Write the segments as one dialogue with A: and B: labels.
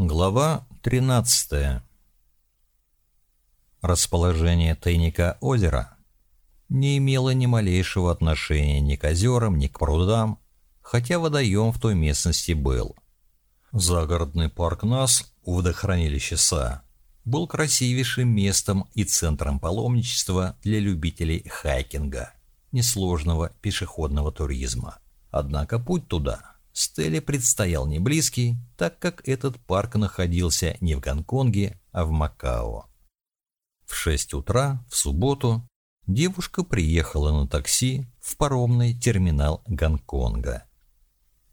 A: Глава 13. Расположение тайника озера не имело ни малейшего отношения ни к озерам, ни к прудам, хотя водоем в той местности был. Загородный парк НАС у водохранилища СА был красивейшим местом и центром паломничества для любителей хайкинга, несложного пешеходного туризма. Однако путь туда – Стелле предстоял не близкий, так как этот парк находился не в Гонконге, а в Макао. В 6 утра, в субботу, девушка приехала на такси в паромный терминал Гонконга.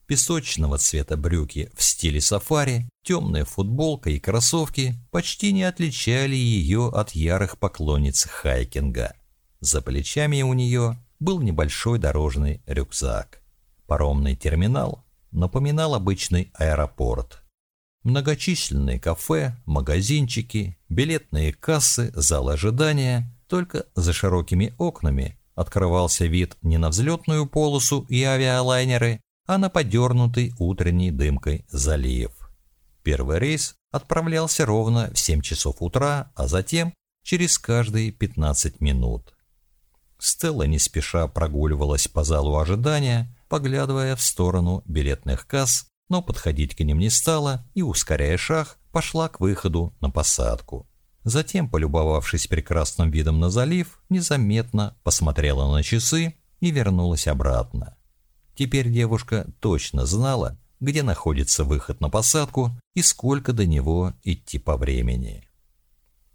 A: Песочного цвета брюки в стиле сафари, темная футболка и кроссовки почти не отличали ее от ярых поклонниц хайкинга. За плечами у нее был небольшой дорожный рюкзак. Паромный терминал напоминал обычный аэропорт. Многочисленные кафе, магазинчики, билетные кассы, зал ожидания, только за широкими окнами открывался вид не на взлетную полосу и авиалайнеры, а на подернутый утренней дымкой залив. Первый рейс отправлялся ровно в 7 часов утра, а затем через каждые 15 минут. Стелла не спеша прогуливалась по залу ожидания, поглядывая в сторону билетных касс, но подходить к ним не стала и, ускоряя шаг, пошла к выходу на посадку. Затем, полюбовавшись прекрасным видом на залив, незаметно посмотрела на часы и вернулась обратно. Теперь девушка точно знала, где находится выход на посадку и сколько до него идти по времени.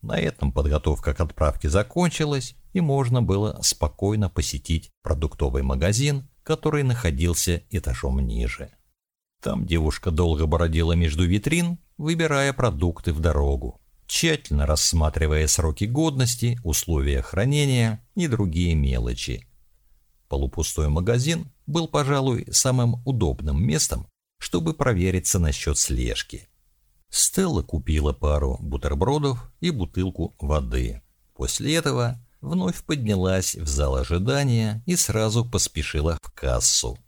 A: На этом подготовка к отправке закончилась, и можно было спокойно посетить продуктовый магазин, который находился этажом ниже. Там девушка долго бородила между витрин, выбирая продукты в дорогу, тщательно рассматривая сроки годности, условия хранения и другие мелочи. Полупустой магазин был, пожалуй, самым удобным местом, чтобы провериться насчет слежки. Стелла купила пару бутербродов и бутылку воды. После этого вновь поднялась в зал ожидания и сразу поспешила в кассу.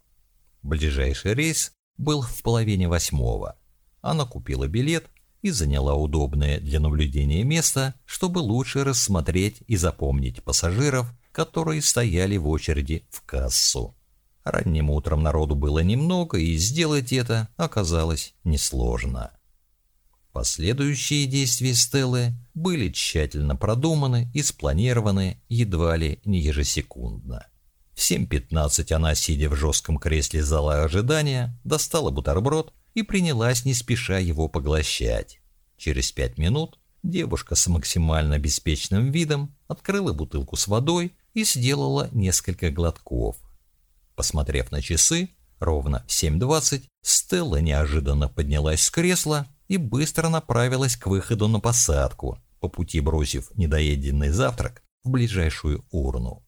A: Ближайший рейс был в половине восьмого. Она купила билет и заняла удобное для наблюдения место, чтобы лучше рассмотреть и запомнить пассажиров, которые стояли в очереди в кассу. Ранним утром народу было немного, и сделать это оказалось несложно. Последующие действия Стеллы были тщательно продуманы и спланированы едва ли не ежесекундно. В 7.15 она, сидя в жестком кресле зала ожидания, достала бутерброд и принялась не спеша его поглощать. Через пять минут девушка с максимально беспечным видом открыла бутылку с водой и сделала несколько глотков. Посмотрев на часы, ровно в 7.20 Стелла неожиданно поднялась с кресла и быстро направилась к выходу на посадку, по пути бросив недоеденный завтрак в ближайшую урну.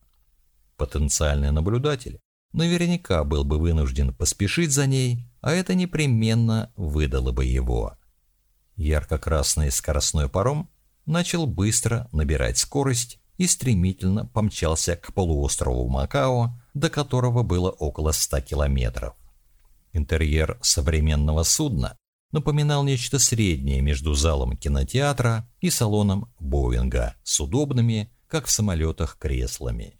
A: Потенциальный наблюдатель наверняка был бы вынужден поспешить за ней, а это непременно выдало бы его. Ярко-красный скоростной паром начал быстро набирать скорость и стремительно помчался к полуострову Макао, до которого было около 100 километров. Интерьер современного судна напоминал нечто среднее между залом кинотеатра и салоном Боинга с удобными, как в самолетах, креслами.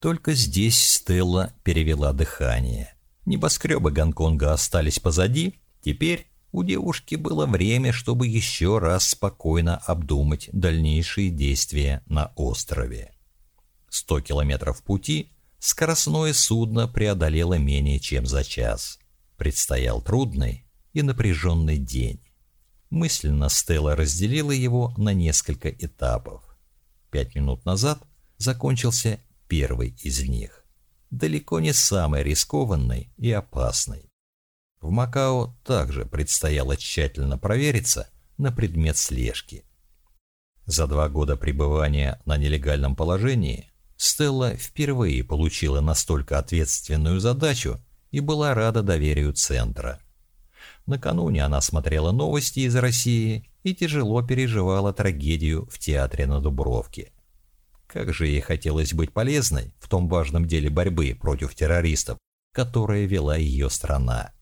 A: Только здесь Стелла перевела дыхание. Небоскребы Гонконга остались позади, теперь у девушки было время, чтобы еще раз спокойно обдумать дальнейшие действия на острове. Сто километров пути скоростное судно преодолело менее чем за час. Предстоял трудный, и напряженный день. Мысленно Стелла разделила его на несколько этапов. Пять минут назад закончился первый из них. Далеко не самый рискованный и опасный. В Макао также предстояло тщательно провериться на предмет слежки. За два года пребывания на нелегальном положении Стелла впервые получила настолько ответственную задачу и была рада доверию Центра – Накануне она смотрела новости из России и тяжело переживала трагедию в театре на Дубровке. Как же ей хотелось быть полезной в том важном деле борьбы против террористов, которое вела ее страна.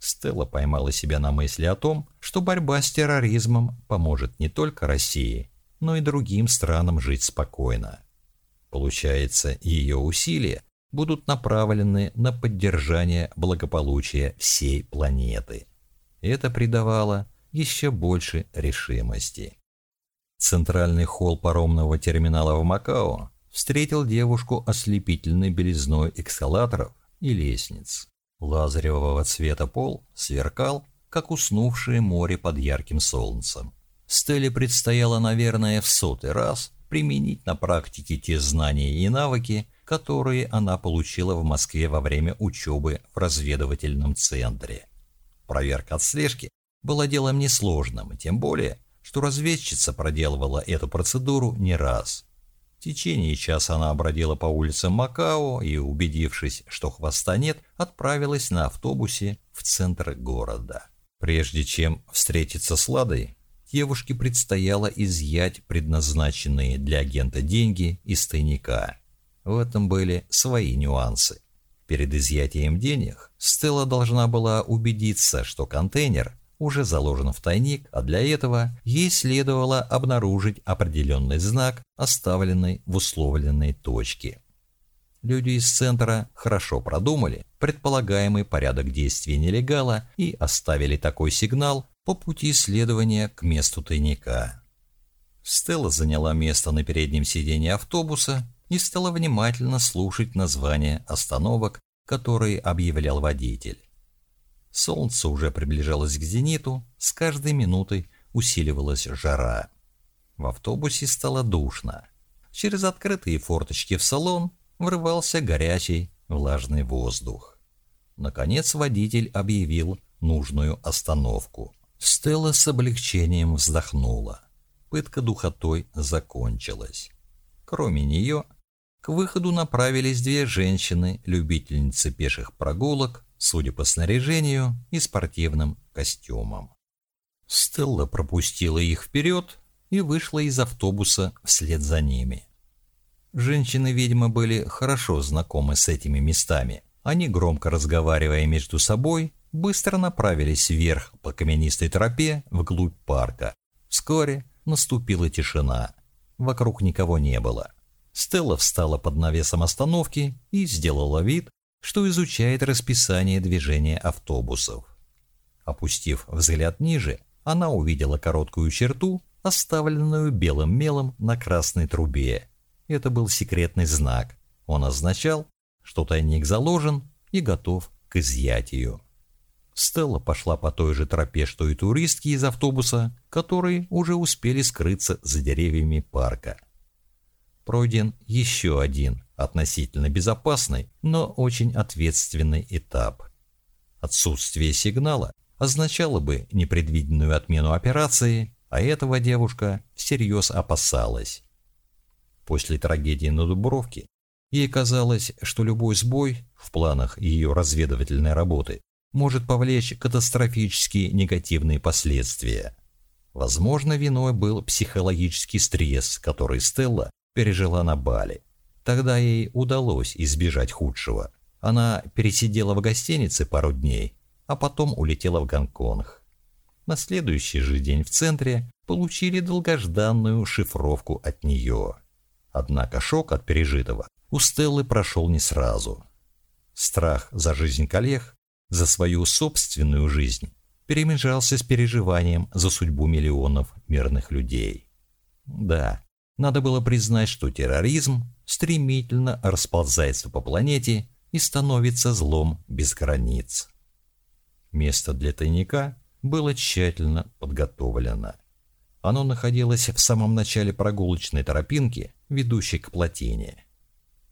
A: Стелла поймала себя на мысли о том, что борьба с терроризмом поможет не только России, но и другим странам жить спокойно. Получается, ее усилия будут направлены на поддержание благополучия всей планеты. Это придавало еще больше решимости. Центральный холл паромного терминала в Макао встретил девушку ослепительной белизной эскалаторов и лестниц. Лазаревого цвета пол сверкал, как уснувшее море под ярким солнцем. Стелле предстояло, наверное, в сотый раз применить на практике те знания и навыки, которые она получила в Москве во время учебы в разведывательном центре. Проверка отслежки была делом несложным, тем более, что разведчица проделывала эту процедуру не раз. В течение часа она обродила по улицам Макао и, убедившись, что хвоста нет, отправилась на автобусе в центр города. Прежде чем встретиться с Ладой, девушке предстояло изъять предназначенные для агента деньги из тайника. В этом были свои нюансы. Перед изъятием денег Стелла должна была убедиться, что контейнер уже заложен в тайник, а для этого ей следовало обнаружить определенный знак, оставленный в условленной точке. Люди из центра хорошо продумали предполагаемый порядок действий нелегала и оставили такой сигнал по пути исследования к месту тайника. Стелла заняла место на переднем сиденье автобуса и стала внимательно слушать названия остановок, которые объявлял водитель. Солнце уже приближалось к зениту, с каждой минутой усиливалась жара. В автобусе стало душно. Через открытые форточки в салон врывался горячий, влажный воздух. Наконец водитель объявил нужную остановку. Стелла с облегчением вздохнула. Пытка духотой закончилась. Кроме нее, к выходу направились две женщины, любительницы пеших прогулок, судя по снаряжению и спортивным костюмам. Стелла пропустила их вперед и вышла из автобуса вслед за ними. Женщины, видимо, были хорошо знакомы с этими местами. Они, громко разговаривая между собой, быстро направились вверх по каменистой тропе вглубь парка. Вскоре наступила тишина. Вокруг никого не было. Стелла встала под навесом остановки и сделала вид, что изучает расписание движения автобусов. Опустив взгляд ниже, она увидела короткую черту, оставленную белым мелом на красной трубе. Это был секретный знак. Он означал, что тайник заложен и готов к изъятию. Стелла пошла по той же тропе, что и туристки из автобуса, которые уже успели скрыться за деревьями парка. Пройден еще один относительно безопасный, но очень ответственный этап. Отсутствие сигнала означало бы непредвиденную отмену операции, а этого девушка всерьез опасалась. После трагедии на Дубровке ей казалось, что любой сбой в планах ее разведывательной работы может повлечь катастрофические негативные последствия. Возможно, виной был психологический стресс, который Стелла пережила на Бали. Тогда ей удалось избежать худшего. Она пересидела в гостинице пару дней, а потом улетела в Гонконг. На следующий же день в центре получили долгожданную шифровку от нее. Однако шок от пережитого у Стеллы прошел не сразу. Страх за жизнь коллег, за свою собственную жизнь перемежался с переживанием за судьбу миллионов мирных людей. Да, надо было признать, что терроризм стремительно расползается по планете и становится злом без границ. Место для тайника было тщательно подготовлено. Оно находилось в самом начале прогулочной тропинки, ведущей к плотине.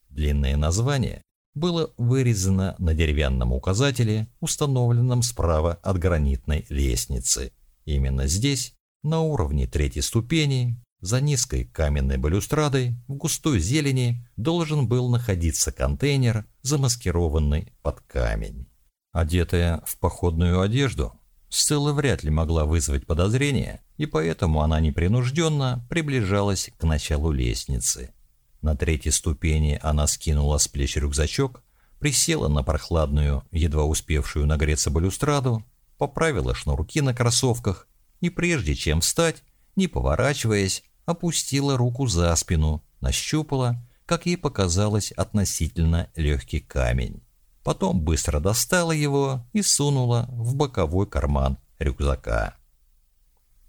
A: Длинное название было вырезано на деревянном указателе, установленном справа от гранитной лестницы. Именно здесь, на уровне третьей ступени, за низкой каменной балюстрадой в густой зелени должен был находиться контейнер, замаскированный под камень. Одетая в походную одежду, Стелла вряд ли могла вызвать подозрения, и поэтому она непринужденно приближалась к началу лестницы. На третьей ступени она скинула с плеч рюкзачок, присела на прохладную, едва успевшую нагреться балюстраду, поправила шнурки на кроссовках и прежде чем встать, не поворачиваясь, опустила руку за спину, нащупала, как ей показалось, относительно легкий камень. Потом быстро достала его и сунула в боковой карман рюкзака.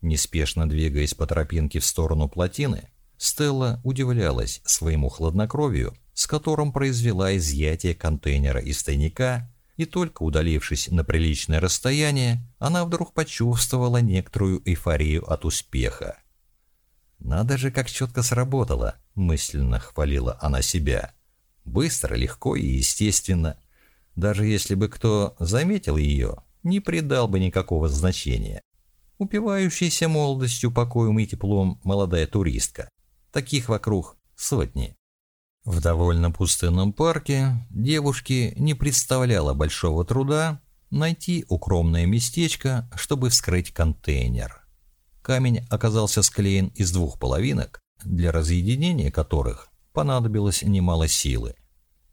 A: Неспешно двигаясь по тропинке в сторону плотины, Стелла удивлялась своему хладнокровию, с которым произвела изъятие контейнера из тайника, и только удалившись на приличное расстояние, она вдруг почувствовала некоторую эйфорию от успеха. «Надо же, как четко сработало!» – мысленно хвалила она себя. Быстро, легко и естественно. Даже если бы кто заметил ее, не придал бы никакого значения. Упивающаяся молодостью, покоем и теплом молодая туристка. Таких вокруг сотни. В довольно пустынном парке девушке не представляло большого труда найти укромное местечко, чтобы вскрыть контейнер. Камень оказался склеен из двух половинок, для разъединения которых понадобилось немало силы.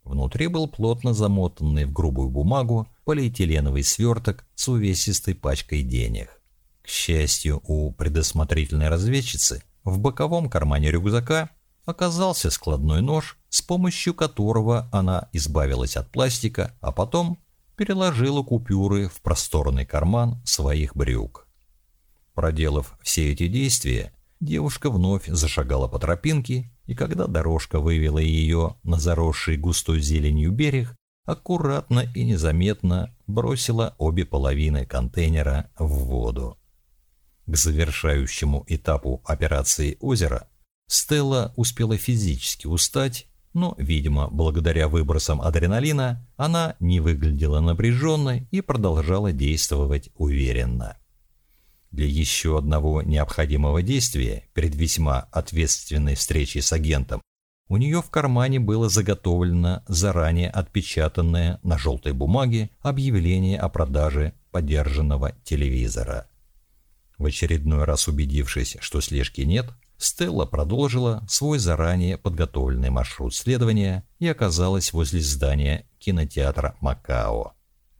A: Внутри был плотно замотанный в грубую бумагу полиэтиленовый сверток с увесистой пачкой денег. К счастью, у предусмотрительной разведчицы в боковом кармане рюкзака оказался складной нож, с помощью которого она избавилась от пластика, а потом переложила купюры в просторный карман своих брюк. Проделав все эти действия, девушка вновь зашагала по тропинке, и когда дорожка вывела ее на заросший густой зеленью берег, аккуратно и незаметно бросила обе половины контейнера в воду. К завершающему этапу операции «Озеро» Стелла успела физически устать, но, видимо, благодаря выбросам адреналина, она не выглядела напряженной и продолжала действовать уверенно. Для еще одного необходимого действия перед весьма ответственной встречей с агентом у нее в кармане было заготовлено заранее отпечатанное на желтой бумаге объявление о продаже подержанного телевизора. В очередной раз убедившись, что слежки нет, Стелла продолжила свой заранее подготовленный маршрут следования и оказалась возле здания кинотеатра Макао.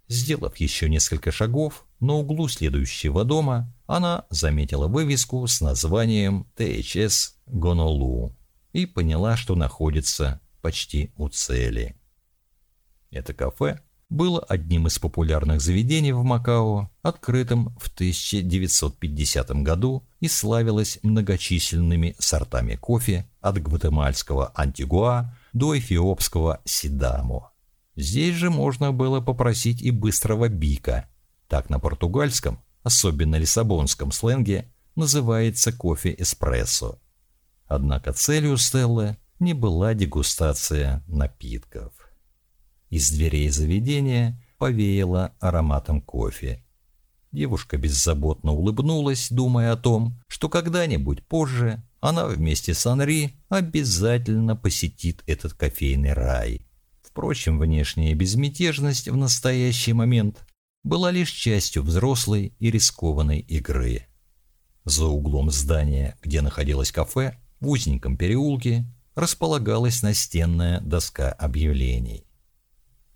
A: Сделав еще несколько шагов, на углу следующего дома она заметила вывеску с названием «ТХС Гонолу» и поняла, что находится почти у цели. Это кафе было одним из популярных заведений в Макао, открытым в 1950 году и славилось многочисленными сортами кофе от гватемальского антигуа до эфиопского сидамо. Здесь же можно было попросить и быстрого бика. Так на португальском, особенно лиссабонском сленге, называется кофе эспрессо. Однако целью Стеллы не была дегустация напитков. Из дверей заведения повеяло ароматом кофе. Девушка беззаботно улыбнулась, думая о том, что когда-нибудь позже она вместе с Анри обязательно посетит этот кофейный рай. Впрочем, внешняя безмятежность в настоящий момент была лишь частью взрослой и рискованной игры. За углом здания, где находилось кафе, в узеньком переулке, располагалась настенная доска объявлений.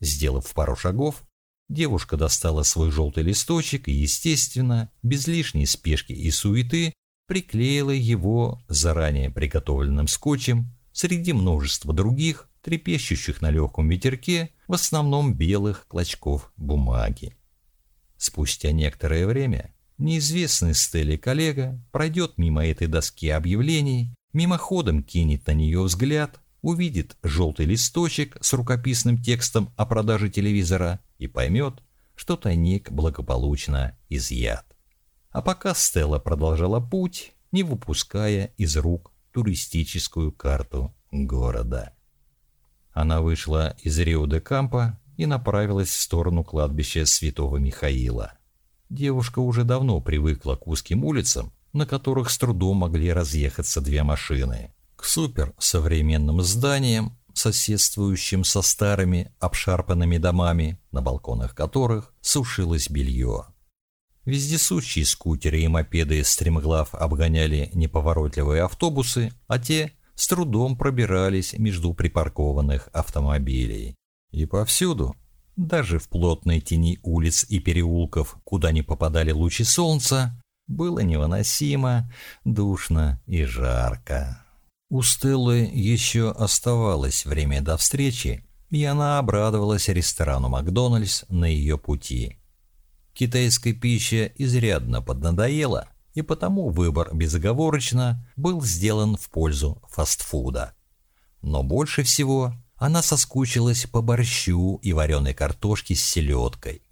A: Сделав пару шагов, девушка достала свой желтый листочек и, естественно, без лишней спешки и суеты, приклеила его заранее приготовленным скотчем среди множества других, трепещущих на легком ветерке, в основном белых клочков бумаги. Спустя некоторое время неизвестный Стелле коллега пройдет мимо этой доски объявлений, мимоходом кинет на нее взгляд, увидит желтый листочек с рукописным текстом о продаже телевизора и поймет, что тайник благополучно изъят. А пока Стелла продолжала путь, не выпуская из рук туристическую карту города. Она вышла из Рио-де-Кампо и направилась в сторону кладбища Святого Михаила. Девушка уже давно привыкла к узким улицам, на которых с трудом могли разъехаться две машины к суперсовременным зданиям, соседствующим со старыми обшарпанными домами, на балконах которых сушилось белье. Вездесущие скутеры и мопеды стремглав обгоняли неповоротливые автобусы, а те с трудом пробирались между припаркованных автомобилей. И повсюду, даже в плотной тени улиц и переулков, куда не попадали лучи солнца, было невыносимо, душно и жарко. У Стеллы еще оставалось время до встречи, и она обрадовалась ресторану «Макдональдс» на ее пути. Китайская пища изрядно поднадоела, и потому выбор безоговорочно был сделан в пользу фастфуда. Но больше всего она соскучилась по борщу и вареной картошке с селедкой.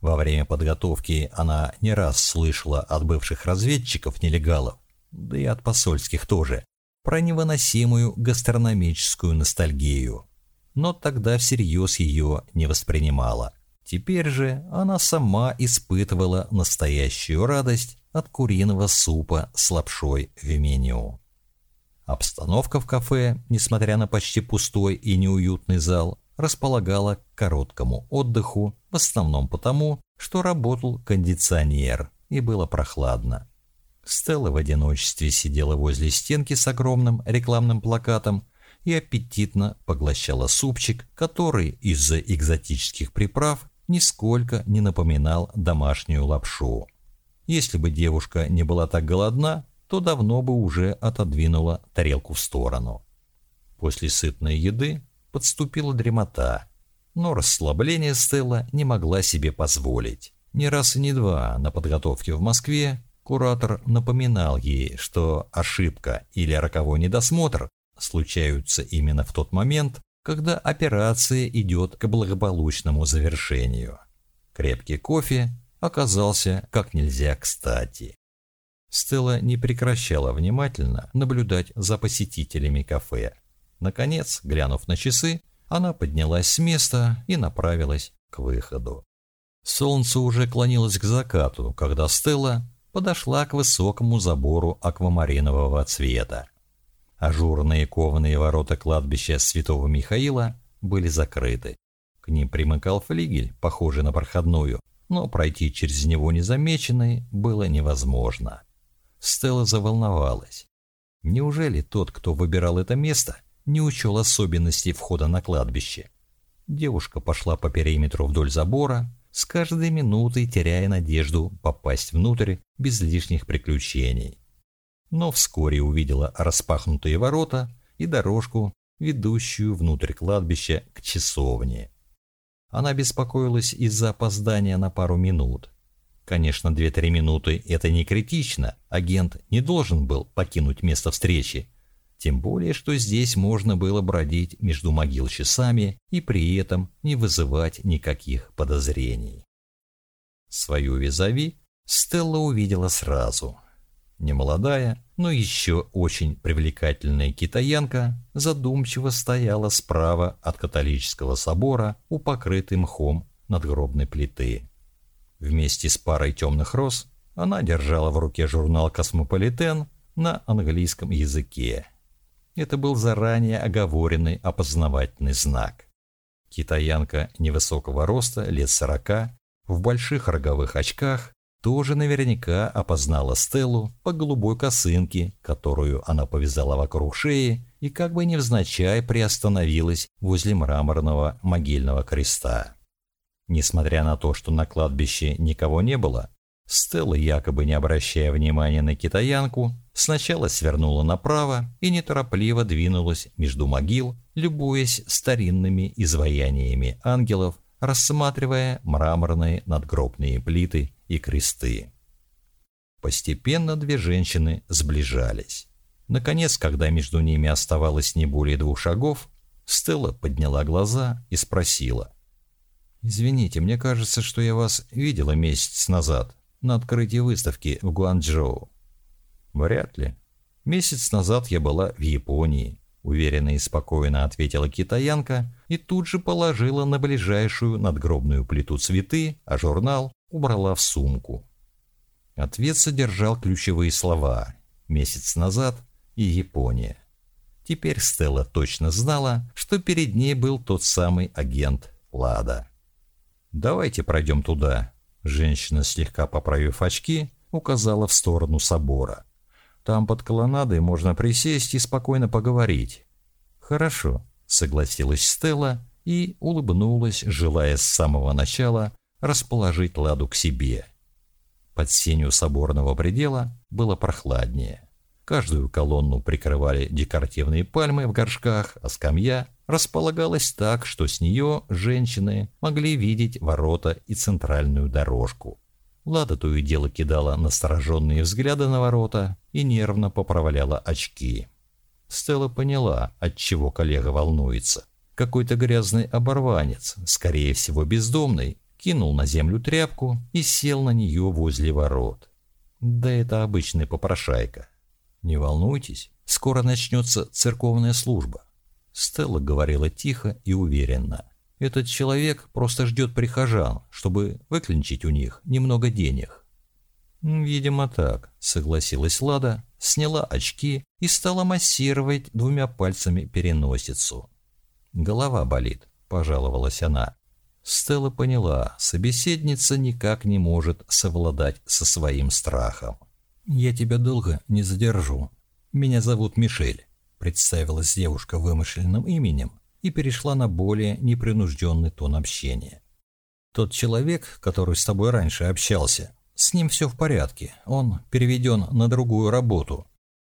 A: Во время подготовки она не раз слышала от бывших разведчиков-нелегалов, да и от посольских тоже, про невыносимую гастрономическую ностальгию. Но тогда всерьез ее не воспринимала. Теперь же она сама испытывала настоящую радость от куриного супа с лапшой в меню. Обстановка в кафе, несмотря на почти пустой и неуютный зал, располагала к короткому отдыху, в основном потому, что работал кондиционер и было прохладно. Стелла в одиночестве сидела возле стенки с огромным рекламным плакатом и аппетитно поглощала супчик, который из-за экзотических приправ нисколько не напоминал домашнюю лапшу. Если бы девушка не была так голодна, то давно бы уже отодвинула тарелку в сторону. После сытной еды подступила дремота, но расслабление Стелла не могла себе позволить. Ни раз и не два на подготовке в Москве куратор напоминал ей, что ошибка или роковой недосмотр случаются именно в тот момент, когда операция идет к благополучному завершению. Крепкий кофе оказался как нельзя кстати. Стелла не прекращала внимательно наблюдать за посетителями кафе. Наконец, глянув на часы, она поднялась с места и направилась к выходу. Солнце уже клонилось к закату, когда Стелла подошла к высокому забору аквамаринового цвета. Ажурные кованые ворота кладбища Святого Михаила были закрыты. К ним примыкал флигель, похожий на проходную, но пройти через него незамеченной было невозможно. Стелла заволновалась. Неужели тот, кто выбирал это место, не учел особенностей входа на кладбище? Девушка пошла по периметру вдоль забора, с каждой минутой теряя надежду попасть внутрь без лишних приключений. Но вскоре увидела распахнутые ворота и дорожку, ведущую внутрь кладбища к часовне. Она беспокоилась из-за опоздания на пару минут. Конечно, 2-3 минуты – это не критично, агент не должен был покинуть место встречи. Тем более, что здесь можно было бродить между могил часами и при этом не вызывать никаких подозрений. Свою визави Стелла увидела сразу. Немолодая, но еще очень привлекательная китаянка задумчиво стояла справа от католического собора у покрытой мхом надгробной плиты. Вместе с парой темных роз она держала в руке журнал «Космополитен» на английском языке. Это был заранее оговоренный опознавательный знак. Китаянка невысокого роста, лет сорока, в больших роговых очках, тоже наверняка опознала Стеллу по голубой косынке, которую она повязала вокруг шеи и как бы невзначай приостановилась возле мраморного могильного креста. Несмотря на то, что на кладбище никого не было, Стелла, якобы не обращая внимания на китаянку, сначала свернула направо и неторопливо двинулась между могил, любуясь старинными изваяниями ангелов, рассматривая мраморные надгробные плиты и кресты. Постепенно две женщины сближались. Наконец, когда между ними оставалось не более двух шагов, Стелла подняла глаза и спросила. «Извините, мне кажется, что я вас видела месяц назад на открытии выставки в Гуанчжоу». «Вряд ли. Месяц назад я была в Японии», — уверенно и спокойно ответила китаянка и тут же положила на ближайшую надгробную плиту цветы, а журнал убрала в сумку. Ответ содержал ключевые слова «месяц назад» и «Япония». Теперь Стелла точно знала, что перед ней был тот самый агент Лада. «Давайте пройдем туда». Женщина, слегка поправив очки, указала в сторону собора. «Там под колоннадой можно присесть и спокойно поговорить». «Хорошо», — согласилась Стелла и улыбнулась, желая с самого начала расположить Ладу к себе. Под сенью соборного предела было прохладнее. Каждую колонну прикрывали декоративные пальмы в горшках, а скамья располагалась так, что с нее женщины могли видеть ворота и центральную дорожку. Лада то и дело кидала настороженные взгляды на ворота и нервно поправляла очки. Стелла поняла, от чего коллега волнуется. Какой-то грязный оборванец, скорее всего бездомный, кинул на землю тряпку и сел на нее возле ворот. Да это обычный попрошайка. Не волнуйтесь, скоро начнется церковная служба. Стелла говорила тихо и уверенно. Этот человек просто ждет прихожан, чтобы выклинчить у них немного денег. «Видимо, так», — согласилась Лада, сняла очки и стала массировать двумя пальцами переносицу. «Голова болит», — пожаловалась она. Стелла поняла, собеседница никак не может совладать со своим страхом. «Я тебя долго не задержу. Меня зовут Мишель», — представилась девушка вымышленным именем и перешла на более непринужденный тон общения. «Тот человек, который с тобой раньше общался, с ним все в порядке, он переведен на другую работу.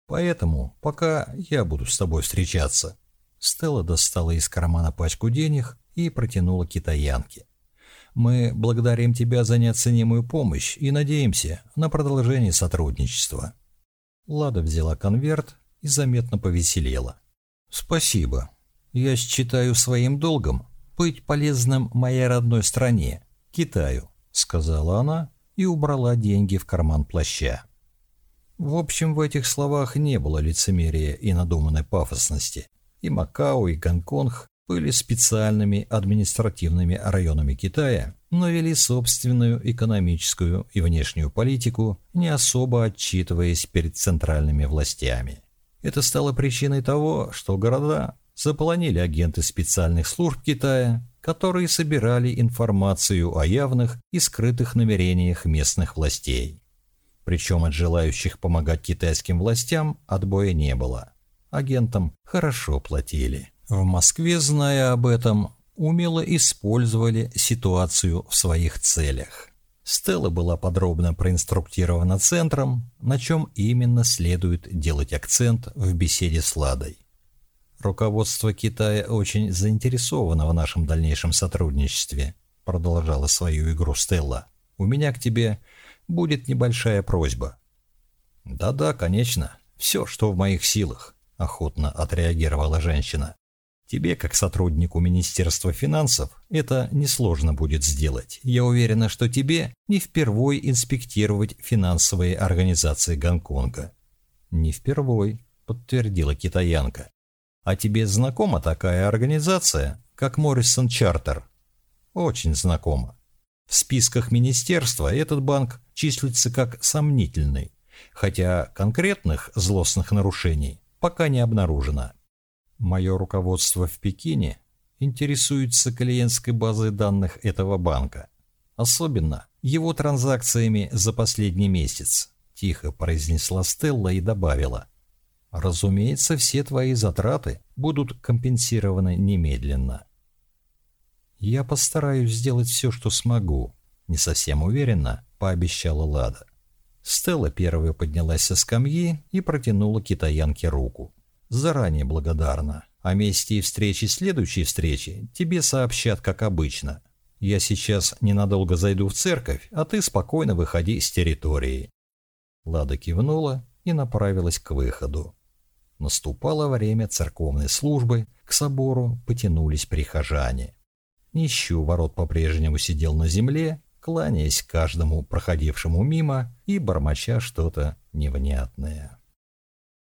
A: Поэтому пока я буду с тобой встречаться». Стелла достала из кармана пачку денег и протянула китаянке. Мы благодарим тебя за неоценимую помощь и надеемся на продолжение сотрудничества». Лада взяла конверт и заметно повеселела. «Спасибо. Я считаю своим долгом быть полезным моей родной стране, Китаю», сказала она и убрала деньги в карман плаща. В общем, в этих словах не было лицемерия и надуманной пафосности. И Макао, и Гонконг были специальными административными районами Китая, но вели собственную экономическую и внешнюю политику, не особо отчитываясь перед центральными властями. Это стало причиной того, что города заполонили агенты специальных служб Китая, которые собирали информацию о явных и скрытых намерениях местных властей. Причем от желающих помогать китайским властям отбоя не было. Агентам хорошо платили. В Москве, зная об этом, умело использовали ситуацию в своих целях. Стелла была подробно проинструктирована центром, на чем именно следует делать акцент в беседе с Ладой. «Руководство Китая очень заинтересовано в нашем дальнейшем сотрудничестве», продолжала свою игру Стелла. «У меня к тебе будет небольшая просьба». «Да-да, конечно, все, что в моих силах», охотно отреагировала женщина. Тебе, как сотруднику Министерства финансов, это несложно будет сделать. Я уверена, что тебе не впервой инспектировать финансовые организации Гонконга. Не впервой, подтвердила китаянка. А тебе знакома такая организация, как Моррисон Чартер? Очень знакома. В списках министерства этот банк числится как сомнительный, хотя конкретных злостных нарушений пока не обнаружено. Мое руководство в Пекине интересуется клиентской базой данных этого банка. Особенно его транзакциями за последний месяц, тихо произнесла Стелла и добавила. Разумеется, все твои затраты будут компенсированы немедленно. Я постараюсь сделать все, что смогу, не совсем уверенно, пообещала Лада. Стелла первая поднялась со скамьи и протянула китаянке руку. Заранее благодарна. О месте и встрече следующей встречи тебе сообщат, как обычно. Я сейчас ненадолго зайду в церковь, а ты спокойно выходи с территории». Лада кивнула и направилась к выходу. Наступало время церковной службы, к собору потянулись прихожане. Нищу ворот по-прежнему сидел на земле, кланяясь каждому проходившему мимо и бормоча что-то невнятное.